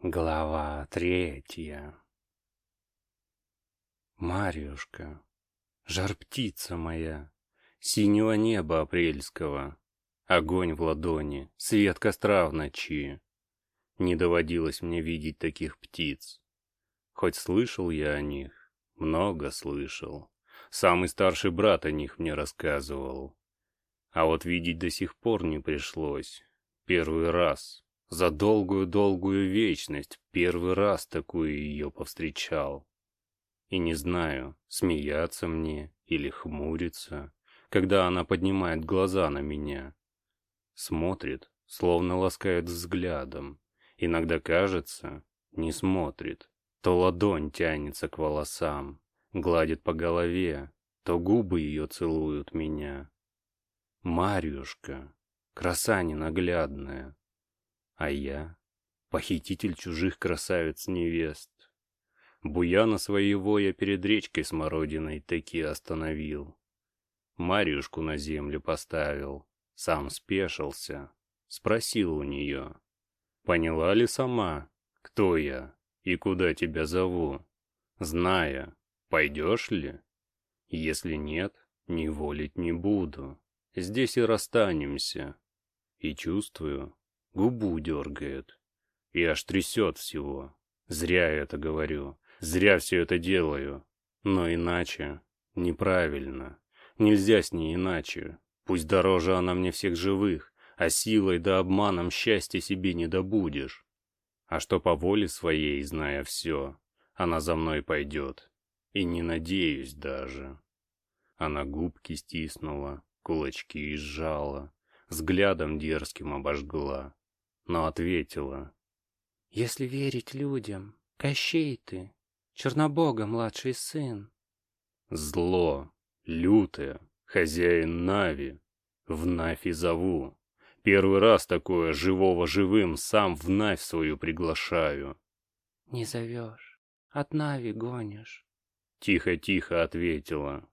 Глава третья Марьюшка, жар-птица моя, Синего неба апрельского, Огонь в ладони, свет костра в ночи. Не доводилось мне видеть таких птиц. Хоть слышал я о них, много слышал. Самый старший брат о них мне рассказывал. А вот видеть до сих пор не пришлось. Первый раз, за долгую-долгую вечность, первый раз такую ее повстречал. И не знаю, смеяться мне или хмуриться, когда она поднимает глаза на меня. Смотрит, словно ласкает взглядом. Иногда кажется, не смотрит. То ладонь тянется к волосам, гладит по голове, то губы ее целуют меня. Марьюшка, краса ненаглядная. А я — похититель чужих красавиц-невест. Буяна своего я перед речкой смородиной таки остановил. Марьюшку на землю поставил, сам спешился, спросил у нее. Поняла ли сама, кто я и куда тебя зову? Зная, пойдешь ли? Если нет, не волить не буду. Здесь и расстанемся. И чувствую, губу дергает. И аж трясет всего. Зря я это говорю. Зря все это делаю. Но иначе неправильно. Нельзя с ней иначе. Пусть дороже она мне всех живых, а силой да обманом счастья себе не добудешь. А что по воле своей, зная все, она за мной пойдет. И не надеюсь даже. Она губки стиснула, кулачки сжала, взглядом дерзким обожгла, но ответила. «Если верить людям, Кощей ты, Чернобога младший сын». Зло, лютое, хозяин Нави, в Нафи зову. Первый раз такое живого живым сам в Навь свою приглашаю. «Не зовешь, от Нави гонишь». Тихо-тихо ответила,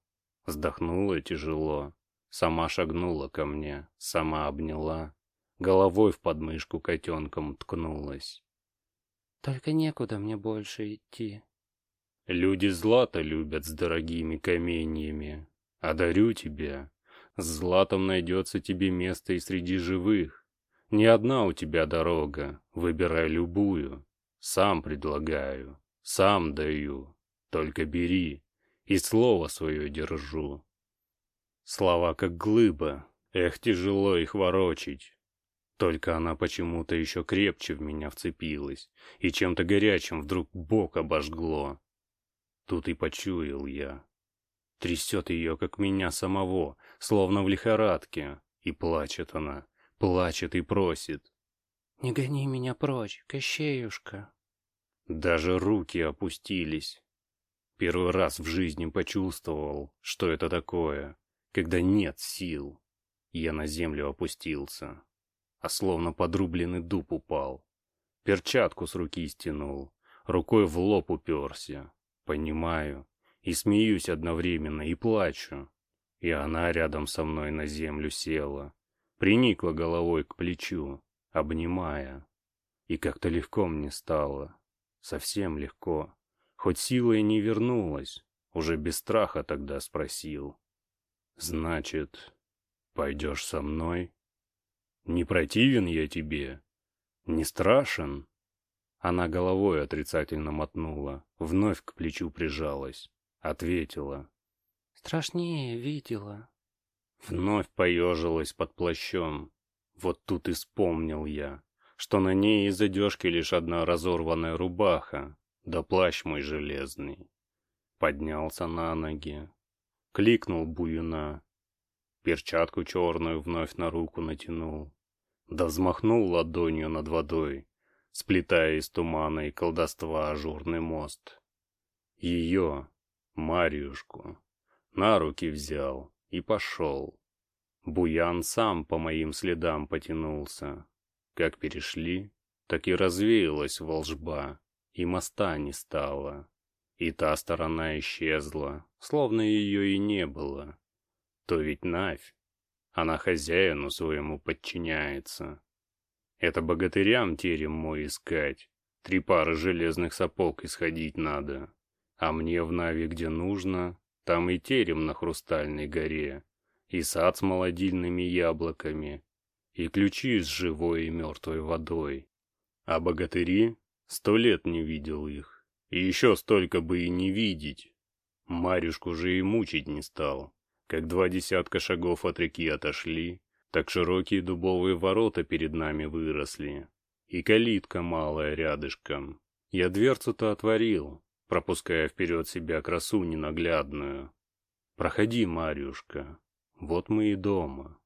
вздохнула тяжело. Сама шагнула ко мне, сама обняла, головой в подмышку котенком ткнулась. «Только некуда мне больше идти». «Люди злато любят с дорогими каменьями. Одарю тебя. С златом найдется тебе место и среди живых. Не одна у тебя дорога, выбирай любую. Сам предлагаю, сам даю. Только бери, и слово свое держу. Слова как глыба, эх, тяжело их ворочить. Только она почему-то еще крепче в меня вцепилась, и чем-то горячим вдруг бок обожгло. Тут и почуял я. Трясет ее, как меня самого, словно в лихорадке, и плачет она, плачет и просит. «Не гони меня прочь, Кощеюшка!» Даже руки опустились. Первый раз в жизни почувствовал, что это такое когда нет сил. Я на землю опустился, а словно подрубленный дуб упал. Перчатку с руки стянул, рукой в лоб уперся. Понимаю, и смеюсь одновременно, и плачу. И она рядом со мной на землю села, приникла головой к плечу, обнимая. И как-то легко мне стало, совсем легко. Хоть сила и не вернулась, уже без страха тогда спросил. Значит, пойдешь со мной? Не противен я тебе? Не страшен? Она головой отрицательно мотнула, вновь к плечу прижалась, ответила. Страшнее видела. Вновь поежилась под плащом. Вот тут и вспомнил я, что на ней из одежки лишь одна разорванная рубаха, да плащ мой железный. Поднялся на ноги, Кликнул Буюна. Перчатку черную вновь на руку натянул. Да взмахнул ладонью над водой, сплетая из тумана и колдовства ажурный мост. Ее, Марьюшку, на руки взял и пошел. Буян сам по моим следам потянулся. Как перешли, так и развеялась волжба, и моста не стало. И та сторона исчезла, словно ее и не было. То ведь Навь, она хозяину своему подчиняется. Это богатырям терем мой искать, Три пары железных сапог исходить надо. А мне в Нави где нужно, там и терем на Хрустальной горе, и сад с молодильными яблоками, и ключи с живой и мертвой водой. А богатыри? Сто лет не видел их. И еще столько бы и не видеть. Марюшку же и мучить не стал. Как два десятка шагов от реки отошли, так широкие дубовые ворота перед нами выросли. И калитка малая рядышком. Я дверцу-то отворил, пропуская вперед себя красу ненаглядную. «Проходи, Марюшка, вот мы и дома».